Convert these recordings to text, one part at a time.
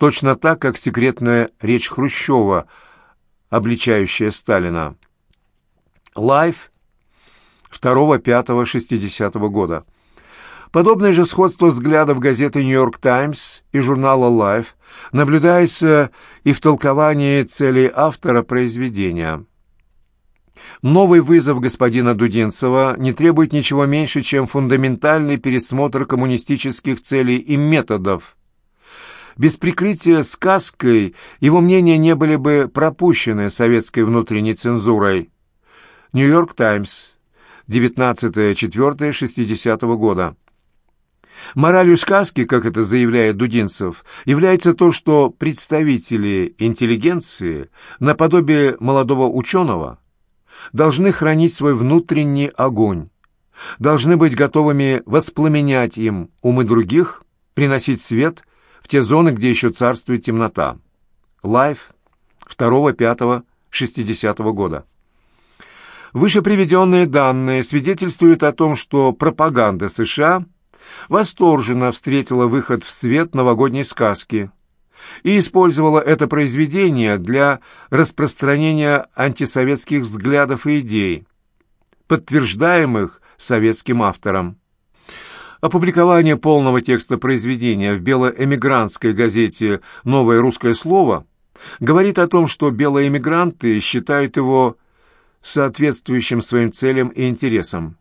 точно так, как секретная речь Хрущева, обличающая Сталина. Life 2-5-60 года. Подобное же сходство взглядов газеты «Нью-Йорк Таймс» и журнала Life наблюдается и в толковании целей автора произведения. Новый вызов господина Дудинцева не требует ничего меньше, чем фундаментальный пересмотр коммунистических целей и методов. Без прикрытия сказкой его мнения не были бы пропущены советской внутренней цензурой. «Нью-Йорк Таймс», 19.04.60 года. Моралью сказки, как это заявляет Дудинцев, является то, что представители интеллигенции, наподобие молодого ученого, должны хранить свой внутренний огонь, должны быть готовыми воспламенять им умы других, приносить свет в те зоны, где еще царствует темнота. Life 2-5-60 года. Выше приведенные данные свидетельствуют о том, что пропаганда США – восторженно встретила выход в свет новогодней сказки и использовала это произведение для распространения антисоветских взглядов и идей, подтверждаемых советским автором. Опубликование полного текста произведения в белоэмигрантской газете «Новое русское слово» говорит о том, что белые эмигранты считают его соответствующим своим целям и интересам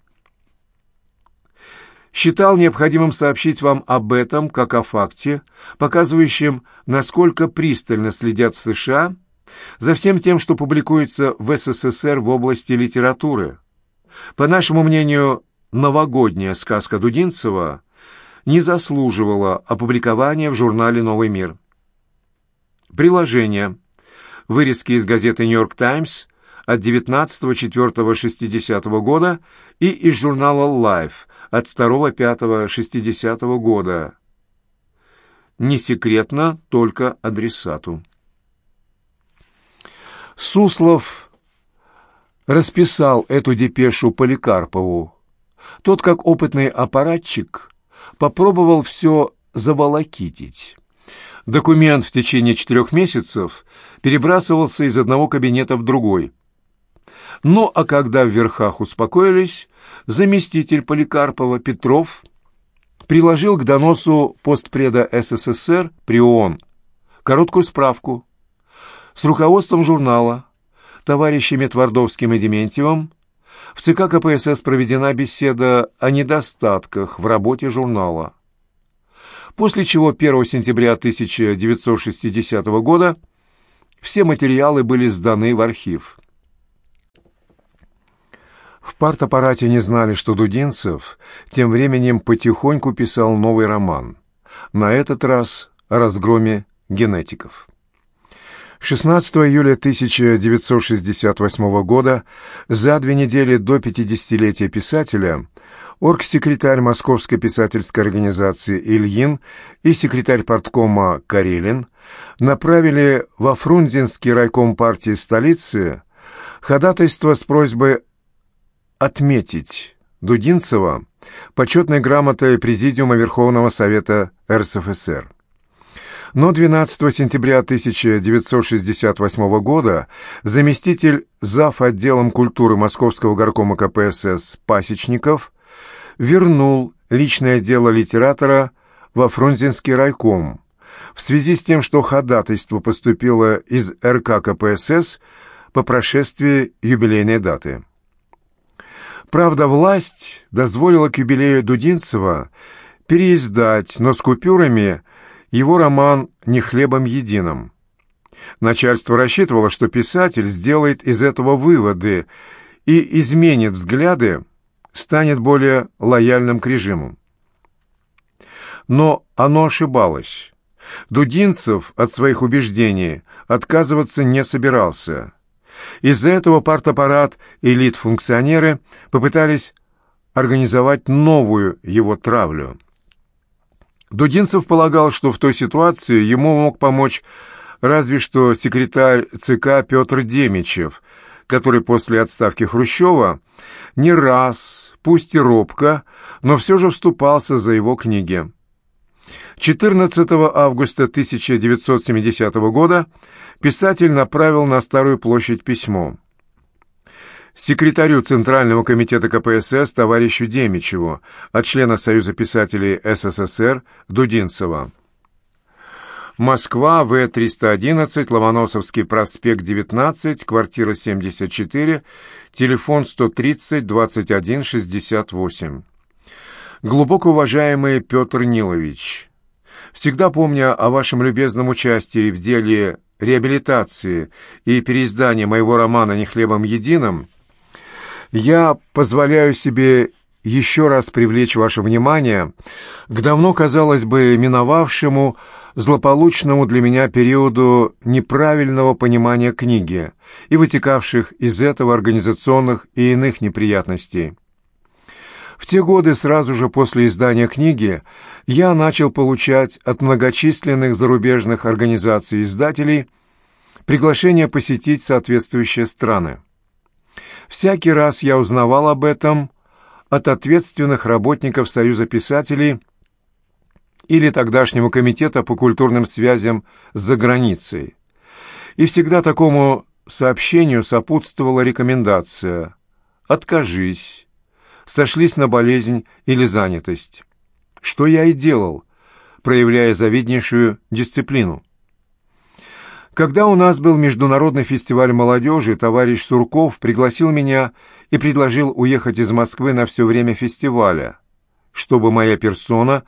считал необходимым сообщить вам об этом как о факте, показывающем, насколько пристально следят в США за всем тем, что публикуется в СССР в области литературы. По нашему мнению, новогодняя сказка Дудинцева не заслуживала опубликования в журнале «Новый мир». Приложение. Вырезки из газеты «Нью-Йорк Таймс» от 19.04.60 года и из журнала Life от 2.5.60 года. Не секретно, только адресату. Суслов расписал эту депешу Поликарпову. Тот, как опытный аппаратчик, попробовал все заволокитить. Документ в течение четырех месяцев перебрасывался из одного кабинета в другой – ну а когда в верхах успокоились, заместитель Поликарпова Петров приложил к доносу постпреда СССР при ООН короткую справку с руководством журнала, товарищами Твардовским и Дементьевым, в ЦК КПСС проведена беседа о недостатках в работе журнала. После чего 1 сентября 1960 года все материалы были сданы в архив. В партаппарате не знали, что Дудинцев тем временем потихоньку писал новый роман. На этот раз о разгроме генетиков. 16 июля 1968 года, за две недели до 50-летия писателя, оргсекретарь Московской писательской организации Ильин и секретарь парткома Карелин направили во Фрунзенский райком партии столицы ходатайство с просьбой отметить Дудинцева почетной грамотой Президиума Верховного Совета РСФСР. Но 12 сентября 1968 года заместитель зав. отделом культуры Московского горкома КПСС Пасечников вернул личное дело литератора во Фрунзенский райком в связи с тем, что ходатайство поступило из РК КПСС по прошествии юбилейной даты. Правда, власть дозволила к юбилею Дудинцева переиздать, но с купюрами, его роман «Не хлебом единым». Начальство рассчитывало, что писатель сделает из этого выводы и изменит взгляды, станет более лояльным к режиму. Но оно ошибалось. Дудинцев от своих убеждений отказываться не собирался – из-за этого партаппарат и элит-функционеры попытались организовать новую его травлю. Дудинцев полагал, что в той ситуации ему мог помочь разве что секретарь ЦК Петр Демичев, который после отставки Хрущева не раз, пусть и робко, но все же вступался за его книги. 14 августа 1970 года писатель направил на Старую площадь письмо. Секретарю Центрального комитета КПСС товарищу Демичеву от члена Союза писателей СССР Дудинцева. Москва, В-311, Ломоносовский проспект, 19, квартира 74, телефон 130-21-68. Глубоко уважаемый Петр Нилович, всегда помня о вашем любезном участии в деле реабилитации и переиздания моего романа «Не хлебом единым», я позволяю себе еще раз привлечь ваше внимание к давно, казалось бы, миновавшему злополучному для меня периоду неправильного понимания книги и вытекавших из этого организационных и иных неприятностей. В те годы, сразу же после издания книги, я начал получать от многочисленных зарубежных организаций-издателей приглашение посетить соответствующие страны. Всякий раз я узнавал об этом от ответственных работников Союза писателей или тогдашнего комитета по культурным связям за границей. И всегда такому сообщению сопутствовала рекомендация «Откажись», «Сошлись на болезнь или занятость». Что я и делал, проявляя завиднейшую дисциплину. Когда у нас был международный фестиваль молодежи, товарищ Сурков пригласил меня и предложил уехать из Москвы на все время фестиваля, чтобы моя персона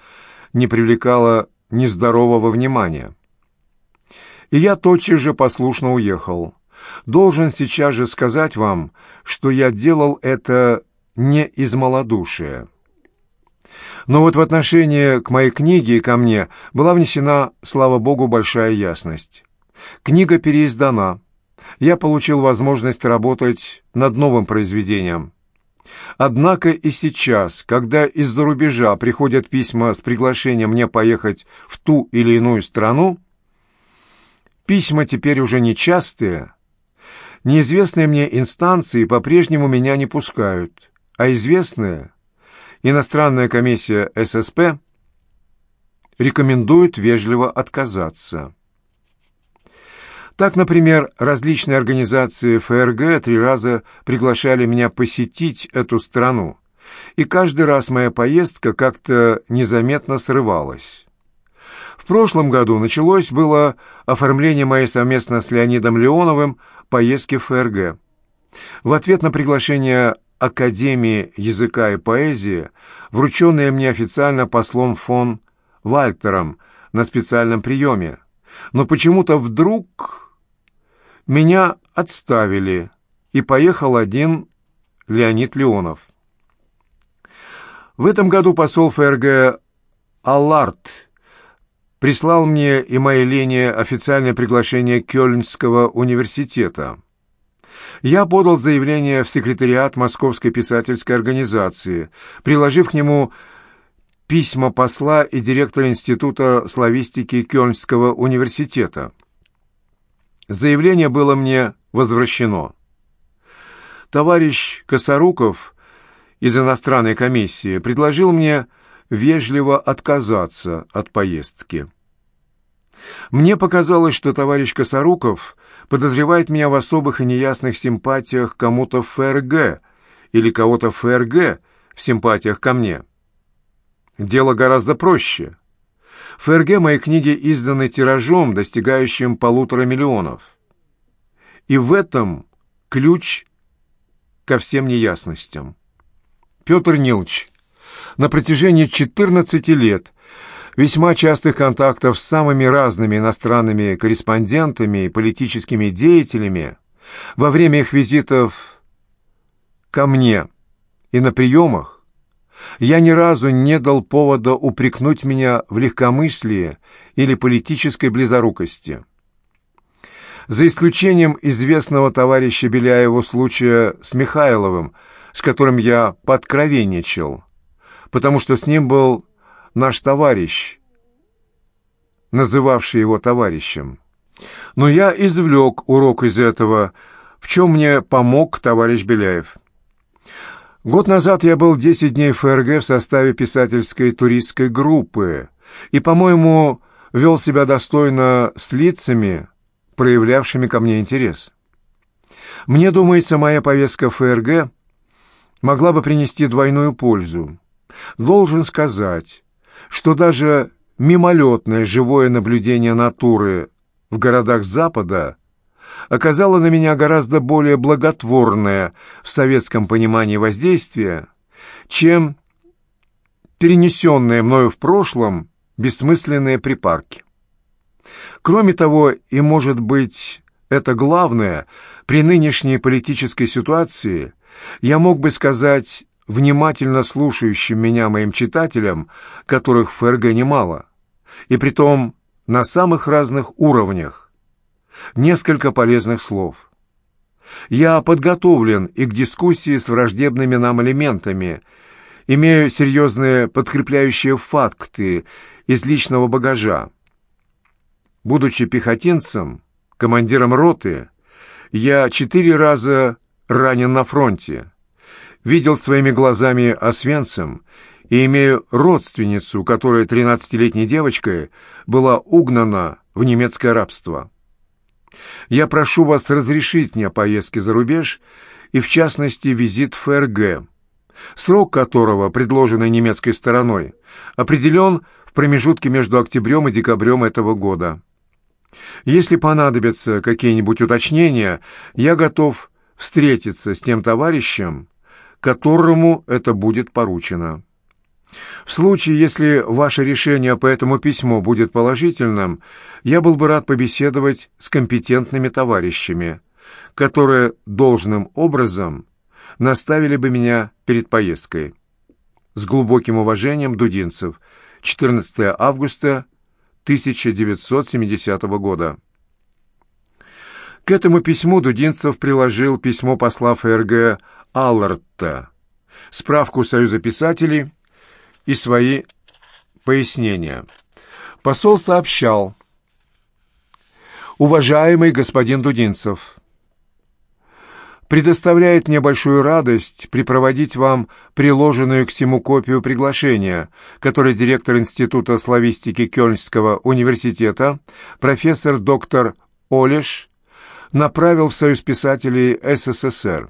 не привлекала нездорового внимания. И я тотчас же послушно уехал. Должен сейчас же сказать вам, что я делал это не из малодушия. Но вот в отношении к моей книге и ко мне была внесена, слава богу, большая ясность. Книга переиздана. Я получил возможность работать над новым произведением. Однако и сейчас, когда из-за рубежа приходят письма с приглашением мне поехать в ту или иную страну, письма теперь уже нечастые, неизвестные мне инстанции по-прежнему меня не пускают, а известные, иностранная комиссия ССП, рекомендует вежливо отказаться. Так, например, различные организации ФРГ три раза приглашали меня посетить эту страну, и каждый раз моя поездка как-то незаметно срывалась. В прошлом году началось было оформление моей совместно с Леонидом Леоновым поездки в ФРГ. В ответ на приглашение Академии языка и поэзии, врученное мне официально послом фон Вальтером на специальном приеме, но почему-то вдруг меня отставили, и поехал один Леонид Леонов. В этом году посол ФРГ Аллард прислал мне и моей Лене официальное приглашение Кёльнского университета. Я подал заявление в секретариат Московской писательской организации, приложив к нему письма посла и директора Института славистики Кёльнского университета. Заявление было мне возвращено. Товарищ Косоруков из иностранной комиссии предложил мне вежливо отказаться от поездки. Мне показалось, что товарищ Косоруков подозревает меня в особых и неясных симпатиях кому-то в ФРГ или кого-то в ФРГ в симпатиях ко мне. Дело гораздо проще. ФРГ мои книги изданы тиражом, достигающим полутора миллионов. И в этом ключ ко всем неясностям. Петр Нилч на протяжении 14 лет весьма частых контактов с самыми разными иностранными корреспондентами и политическими деятелями во время их визитов ко мне и на приемах я ни разу не дал повода упрекнуть меня в легкомыслии или политической близорукости. За исключением известного товарища Беляева случая с Михайловым, с которым я подкровенничал, потому что с ним был наш товарищ, называвший его товарищем. Но я извлек урок из этого, в чем мне помог товарищ Беляев. Год назад я был 10 дней в ФРГ в составе писательской туристской группы, и, по-моему, вел себя достойно с лицами, проявлявшими ко мне интерес. Мне думается, моя повестка ФРГ могла бы принести двойную пользу. Должен сказать, что даже мимолетное живое наблюдение натуры в городах Запада оказало на меня гораздо более благотворное в советском понимании воздействие, чем перенесенные мною в прошлом бессмысленные припарки. Кроме того, и может быть это главное, при нынешней политической ситуации я мог бы сказать внимательно слушающим меня моим читателям, которых в ФРГ немало, и притом на самых разных уровнях, несколько полезных слов. Я подготовлен и к дискуссии с враждебными нам элементами, имею серьезные подкрепляющие факты из личного багажа. Будучи пехотинцем, командиром роты, я четыре раза ранен на фронте, видел своими глазами Освенцим и имею родственницу, которая тринадцатилетней девочкой была угнана в немецкое рабство. Я прошу вас разрешить мне поездки за рубеж и, в частности, визит в ФРГ, срок которого, предложенный немецкой стороной, определен в промежутке между октябрем и декабрем этого года. Если понадобятся какие-нибудь уточнения, я готов встретиться с тем товарищем, которому это будет поручено. В случае, если ваше решение по этому письму будет положительным, я был бы рад побеседовать с компетентными товарищами, которые должным образом наставили бы меня перед поездкой. С глубоким уважением, Дудинцев, 14 августа 1970 года. К этому письму Дудинцев приложил письмо посла ФРГ Алларта, справку Союза писателей и свои пояснения. Посол сообщал, «Уважаемый господин Дудинцев, предоставляет мне большую радость припроводить вам приложенную к всему копию приглашения, которое директор Института славистики Кёльнского университета, профессор доктор Олеш, направил в Союз писателей СССР.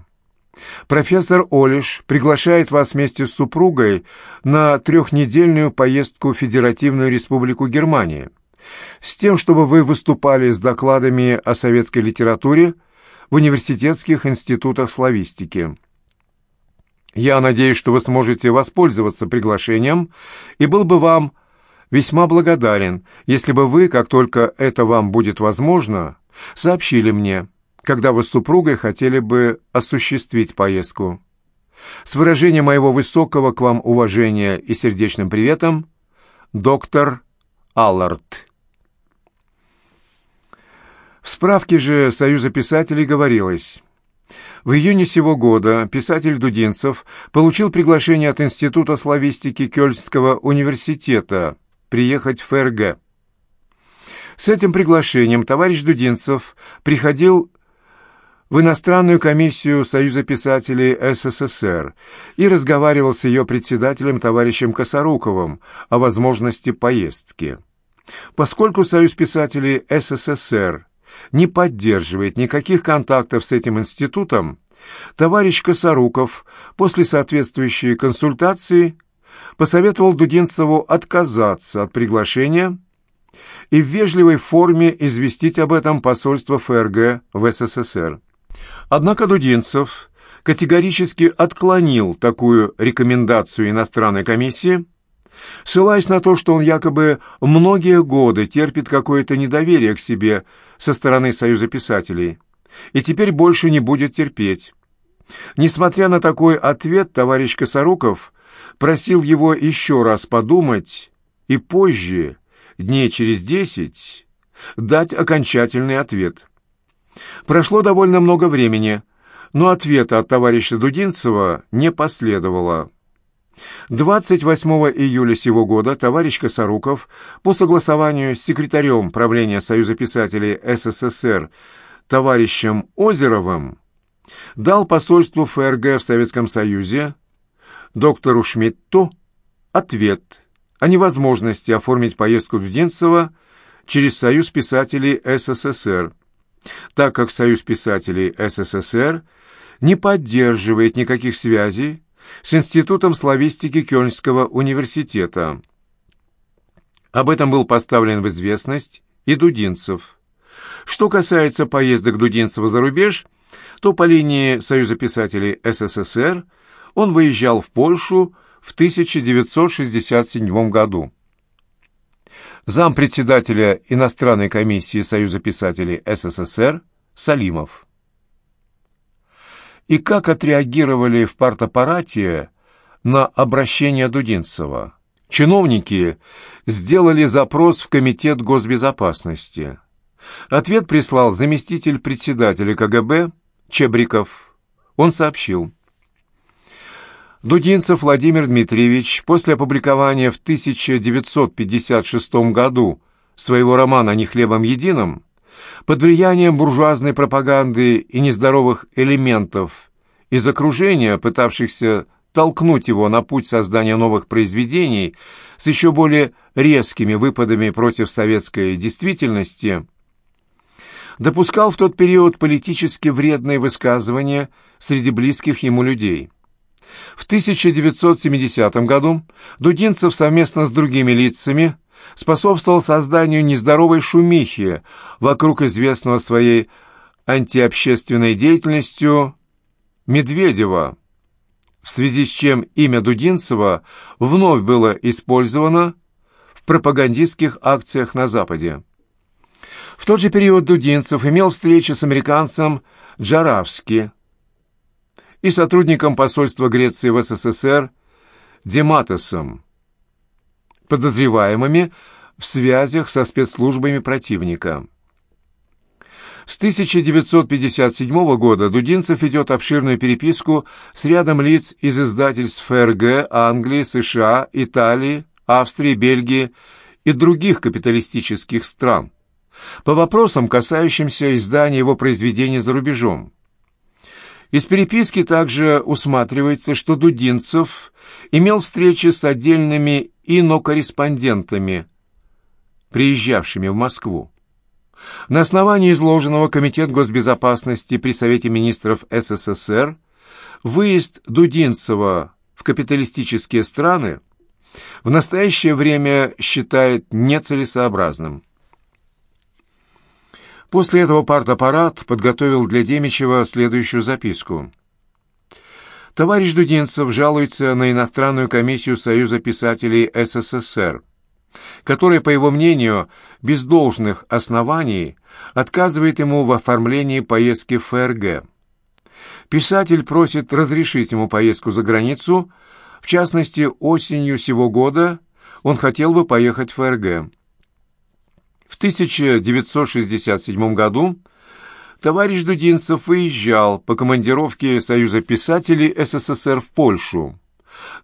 Профессор Олиш приглашает вас вместе с супругой на трехнедельную поездку в Федеративную Республику Германия с тем, чтобы вы выступали с докладами о советской литературе, в университетских институтах славистики. Я надеюсь, что вы сможете воспользоваться приглашением и был бы вам весьма благодарен, если бы вы, как только это вам будет возможно, сообщили мне, когда вы с супругой хотели бы осуществить поездку. С выражением моего высокого к вам уважения и сердечным приветом, доктор Аллард. В справке же Союза писателей говорилось... В июне сего года писатель Дудинцев получил приглашение от Института славистики Кёльнского университета приехать в ФРГ. С этим приглашением товарищ Дудинцев приходил в иностранную комиссию Союза писателей СССР и разговаривал с ее председателем товарищем Косоруковым о возможности поездки. Поскольку Союз писателей СССР не поддерживает никаких контактов с этим институтом, товарищ Косоруков после соответствующей консультации посоветовал Дудинцеву отказаться от приглашения и в вежливой форме известить об этом посольство ФРГ в СССР. Однако Дудинцев категорически отклонил такую рекомендацию иностранной комиссии, ссылаясь на то, что он якобы многие годы терпит какое-то недоверие к себе со стороны Союза писателей и теперь больше не будет терпеть. Несмотря на такой ответ, товарищ Косоруков просил его еще раз подумать и позже, дней через десять, дать окончательный ответ. Прошло довольно много времени, но ответа от товарища Дудинцева не последовало. 28 июля сего года товарищ Косоруков по согласованию с секретарем правления Союза писателей СССР товарищем Озеровым дал посольству ФРГ в Советском Союзе доктору Шмидту ответ, о невозможности оформить поездку Дудинцева через Союз писателей СССР, так как Союз писателей СССР не поддерживает никаких связей с Институтом славистики Кёльнского университета. Об этом был поставлен в известность и Дудинцев. Что касается поездок Дудинцева за рубеж, то по линии Союза писателей СССР он выезжал в Польшу в 1967 году. Зам председателя иностранной комиссии Союза писателей СССР Салимов. И как отреагировали в партаппарате на обращение Дудинцева? Чиновники сделали запрос в Комитет госбезопасности. Ответ прислал заместитель председателя КГБ Чебриков. Он сообщил. Дудинцев Владимир Дмитриевич после опубликования в 1956 году своего романа «Не хлебом единым» под влиянием буржуазной пропаганды и нездоровых элементов из окружения, пытавшихся толкнуть его на путь создания новых произведений с еще более резкими выпадами против советской действительности, допускал в тот период политически вредные высказывания среди близких ему людей – в 1970 году Дудинцев совместно с другими лицами способствовал созданию нездоровой шумихи вокруг известного своей антиобщественной деятельностью Медведева, в связи с чем имя Дудинцева вновь было использовано в пропагандистских акциях на Западе. В тот же период Дудинцев имел встречи с американцем Джаравски, и сотрудником посольства Греции в СССР Дематосом, подозреваемыми в связях со спецслужбами противника. С 1957 года Дудинцев ведет обширную переписку с рядом лиц из издательств ФРГ, Англии, США, Италии, Австрии, Бельгии и других капиталистических стран по вопросам, касающимся издания его произведений за рубежом. Из переписки также усматривается, что Дудинцев имел встречи с отдельными инокорреспондентами, приезжавшими в Москву. На основании изложенного Комитет госбезопасности при Совете министров СССР выезд Дудинцева в капиталистические страны в настоящее время считает нецелесообразным. После этого партаппарат подготовил для Демичева следующую записку. Товарищ Дудинцев жалуется на иностранную комиссию Союза писателей СССР, которая, по его мнению, без должных оснований отказывает ему в оформлении поездки в ФРГ. Писатель просит разрешить ему поездку за границу, в частности, осенью сего года он хотел бы поехать в ФРГ. В 1967 году товарищ Дудинцев выезжал по командировке Союза писателей СССР в Польшу.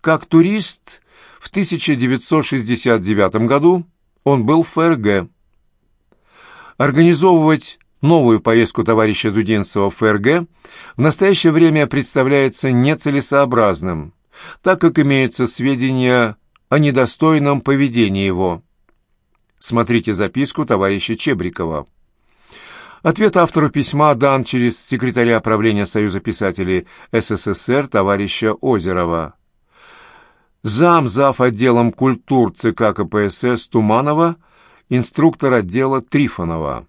Как турист в 1969 году он был в ФРГ. Организовывать новую поездку товарища Дудинцева в ФРГ в настоящее время представляется нецелесообразным, так как имеются сведения о недостойном поведении его. Смотрите записку товарища Чебрикова. Ответ автору письма дан через секретаря правления Союза писателей СССР товарища Озерова. Зам зав. отделом культур ЦК КПСС Туманова, инструктор отдела Трифонова.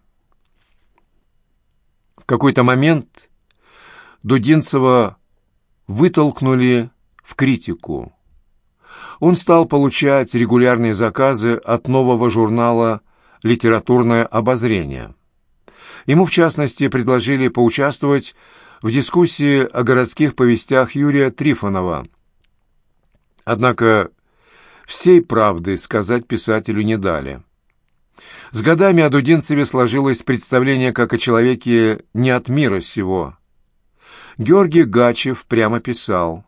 В какой-то момент Дудинцева вытолкнули в критику он стал получать регулярные заказы от нового журнала «Литературное обозрение». Ему, в частности, предложили поучаствовать в дискуссии о городских повестях Юрия Трифонова. Однако всей правды сказать писателю не дали. С годами о Дудинцеве сложилось представление как о человеке не от мира сего. Георгий Гачев прямо писал –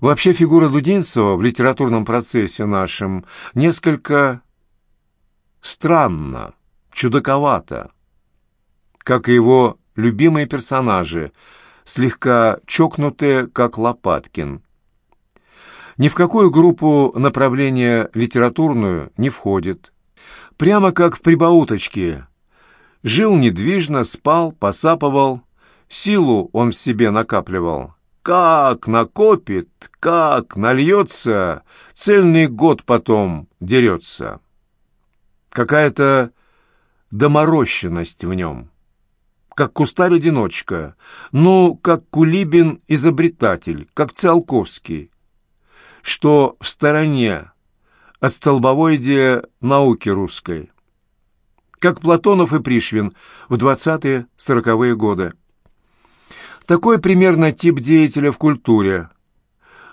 Вообще фигура Дудинцева в литературном процессе нашем несколько странна, чудаковата, как и его любимые персонажи, слегка чокнутые, как Лопаткин. Ни в какую группу направления литературную не входит. Прямо как в прибауточке. Жил недвижно, спал, посапывал, силу он в себе накапливал. Как накопит, как нальется, цельный год потом дерется. Какая-то доморощенность в нем, как кустарь-одиночка, ну, как Кулибин-изобретатель, как Циолковский, что в стороне от столбовой науки русской, как Платонов и Пришвин в 20-40-е годы. Такой примерно тип деятеля в культуре.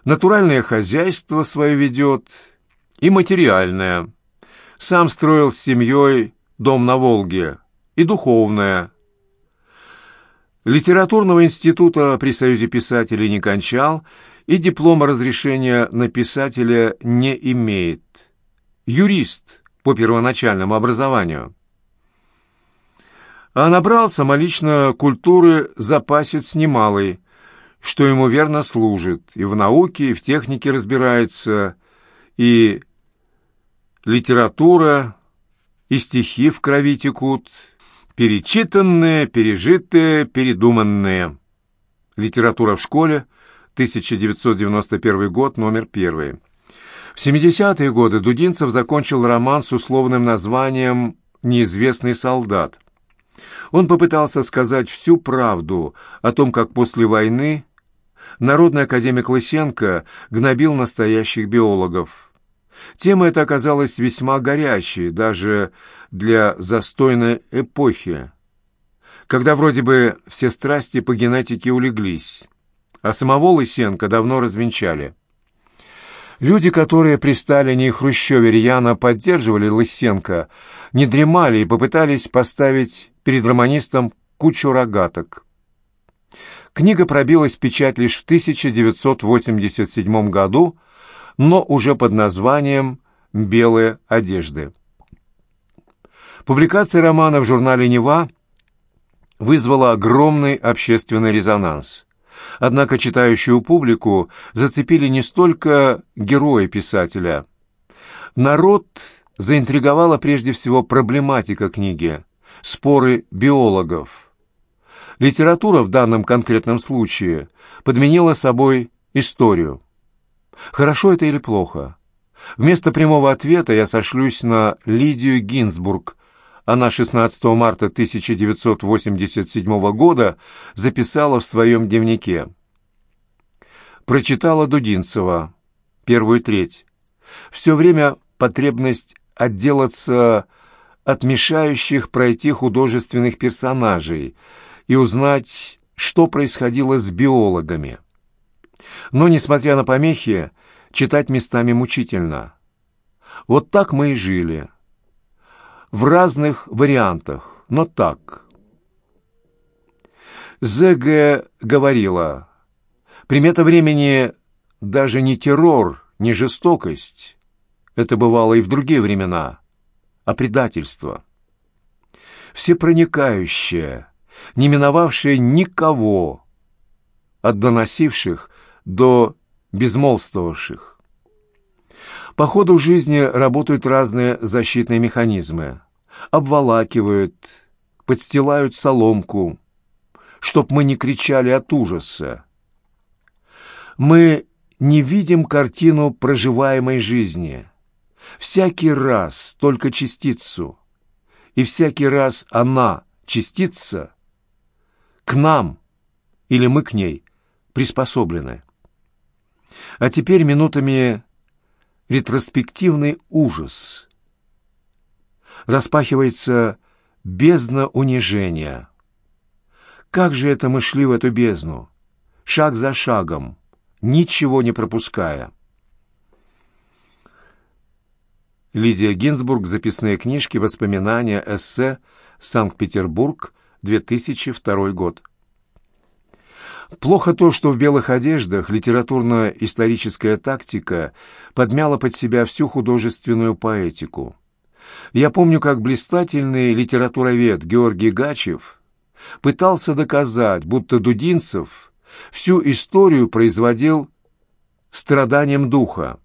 Натуральное хозяйство свое ведет и материальное. Сам строил с семьей дом на Волге и духовное. Литературного института при Союзе писателей не кончал и диплома разрешения на писателя не имеет. Юрист по первоначальному образованию. А набрал самолично культуры запасец немалый, что ему верно служит, и в науке, и в технике разбирается, и литература, и стихи в крови текут, перечитанные, пережитые, передуманные. Литература в школе, 1991 год, номер первый. В 70-е годы Дудинцев закончил роман с условным названием «Неизвестный солдат». Он попытался сказать всю правду о том, как после войны народный академик Лысенко гнобил настоящих биологов. Тема эта оказалась весьма горячей, даже для застойной эпохи, когда вроде бы все страсти по генетике улеглись, а самого Лысенко давно развенчали. Люди, которые при Сталине и Хрущеве рьяно поддерживали Лысенко, не дремали и попытались поставить перед романистом кучу рогаток. Книга пробилась в печать лишь в 1987 году, но уже под названием «Белые одежды». Публикация романа в журнале «Нева» вызвала огромный общественный резонанс. Однако читающую публику зацепили не столько герои писателя. Народ заинтриговала прежде всего проблематика книги, споры биологов. Литература в данном конкретном случае подменила собой историю. Хорошо это или плохо? Вместо прямого ответа я сошлюсь на Лидию Гинзбург. Она 16 марта 1987 года записала в своем дневнике. Прочитала Дудинцева, первую треть. Все время потребность отделаться от мешающих пройти художественных персонажей и узнать, что происходило с биологами. Но, несмотря на помехи, читать местами мучительно. Вот так мы и жили. В разных вариантах, но так. ЗГ говорила, примета времени даже не террор, не жестокость. Это бывало и в другие времена, а предательство. Всепроникающее, не миновавшее никого, от доносивших до безмолвствовавших. По ходу жизни работают разные защитные механизмы. Обволакивают, подстилают соломку, чтоб мы не кричали от ужаса. Мы не видим картину проживаемой жизни. Всякий раз только частицу. И всякий раз она, частица, к нам или мы к ней приспособлены. А теперь минутами ретроспективный ужас. Распахивается бездна унижения. Как же это мы шли в эту бездну? Шаг за шагом, ничего не пропуская. Лидия Гинзбург. Записные книжки. Воспоминания. Эссе. Санкт-Петербург. 2002 год. Плохо то, что в белых одеждах литературно-историческая тактика подмяла под себя всю художественную поэтику. Я помню, как блистательный литературовед Георгий Гачев пытался доказать, будто Дудинцев всю историю производил страданием духа,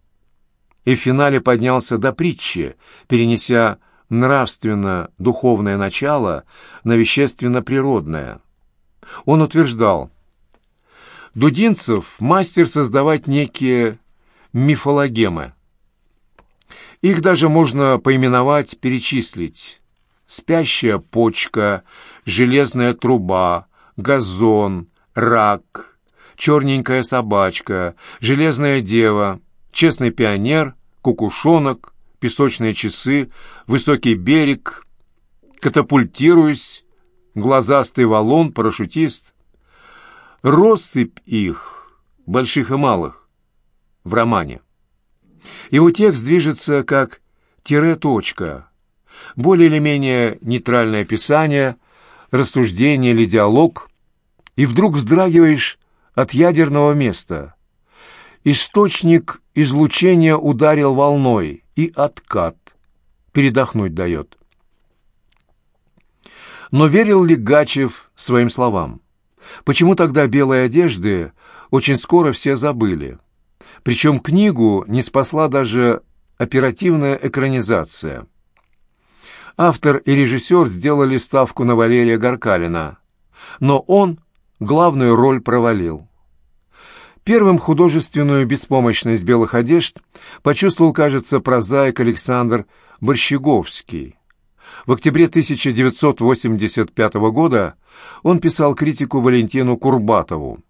и в финале поднялся до притчи, перенеся нравственно-духовное начало на вещественно-природное. Он утверждал, Дудинцев – мастер создавать некие мифологемы. Их даже можно поименовать, перечислить. Спящая почка, железная труба, газон, рак, черненькая собачка, железная дева, честный пионер, кукушонок, песочные часы, высокий берег, катапультируюсь, глазастый валун, парашютист. Россыпь их, больших и малых, в романе. Его текст движется как тире-точка, более или менее нейтральное описание, рассуждение или диалог, и вдруг вздрагиваешь от ядерного места. Источник излучения ударил волной, и откат. Передохнуть дает. Но верил ли Гачев своим словам? Почему тогда белые одежды очень скоро все забыли? Причем книгу не спасла даже оперативная экранизация. Автор и режиссер сделали ставку на Валерия Гаркалина, но он главную роль провалил. Первым художественную беспомощность белых одежд почувствовал, кажется, прозаик Александр Борщеговский. В октябре 1985 года он писал критику Валентину Курбатову.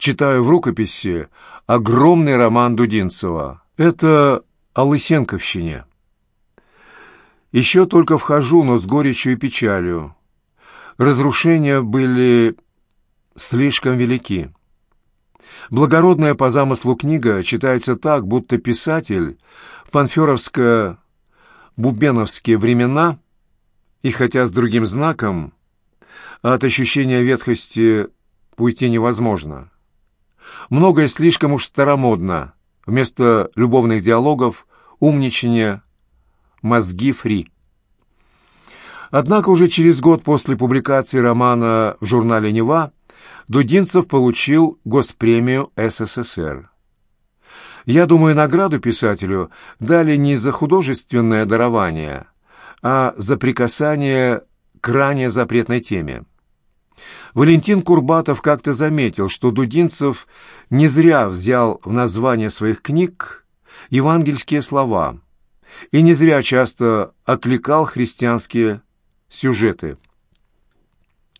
Читаю в рукописи огромный роман Дудинцева. Это о Лысенковщине. Еще только вхожу, но с горечью и печалью. Разрушения были слишком велики. Благородная по замыслу книга читается так, будто писатель в панферовско-бубеновские времена, и хотя с другим знаком, от ощущения ветхости уйти невозможно. Многое слишком уж старомодно. Вместо любовных диалогов умничание «мозги фри». Однако уже через год после публикации романа в журнале «Нева» Дудинцев получил Госпремию СССР. Я думаю, награду писателю дали не за художественное дарование, а за прикасание к ранее запретной теме. Валентин Курбатов как-то заметил, что Дудинцев не зря взял в название своих книг евангельские слова и не зря часто окликал христианские сюжеты.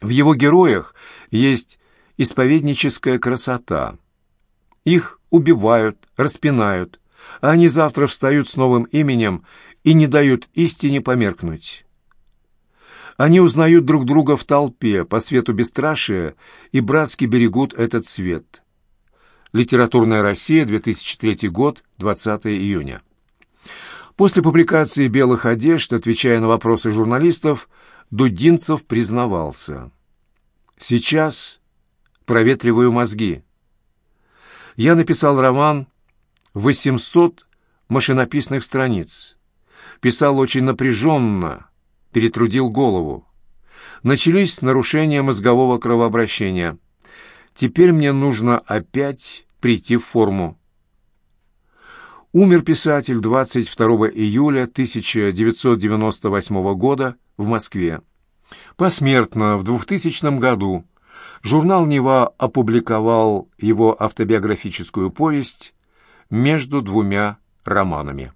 В его героях есть исповедническая красота. Их убивают, распинают, а они завтра встают с новым именем и не дают истине померкнуть. Они узнают друг друга в толпе, по свету бесстрашия, и братски берегут этот свет. Литературная Россия, 2003 год, 20 июня. После публикации «Белых одежд», отвечая на вопросы журналистов, Дудинцев признавался. «Сейчас проветриваю мозги. Я написал роман 800 машинописных страниц. Писал очень напряженно, перетрудил голову. Начались нарушения мозгового кровообращения. Теперь мне нужно опять прийти в форму. Умер писатель 22 июля 1998 года в Москве. Посмертно в 2000 году Журнал «Нева» опубликовал его автобиографическую повесть «Между двумя романами».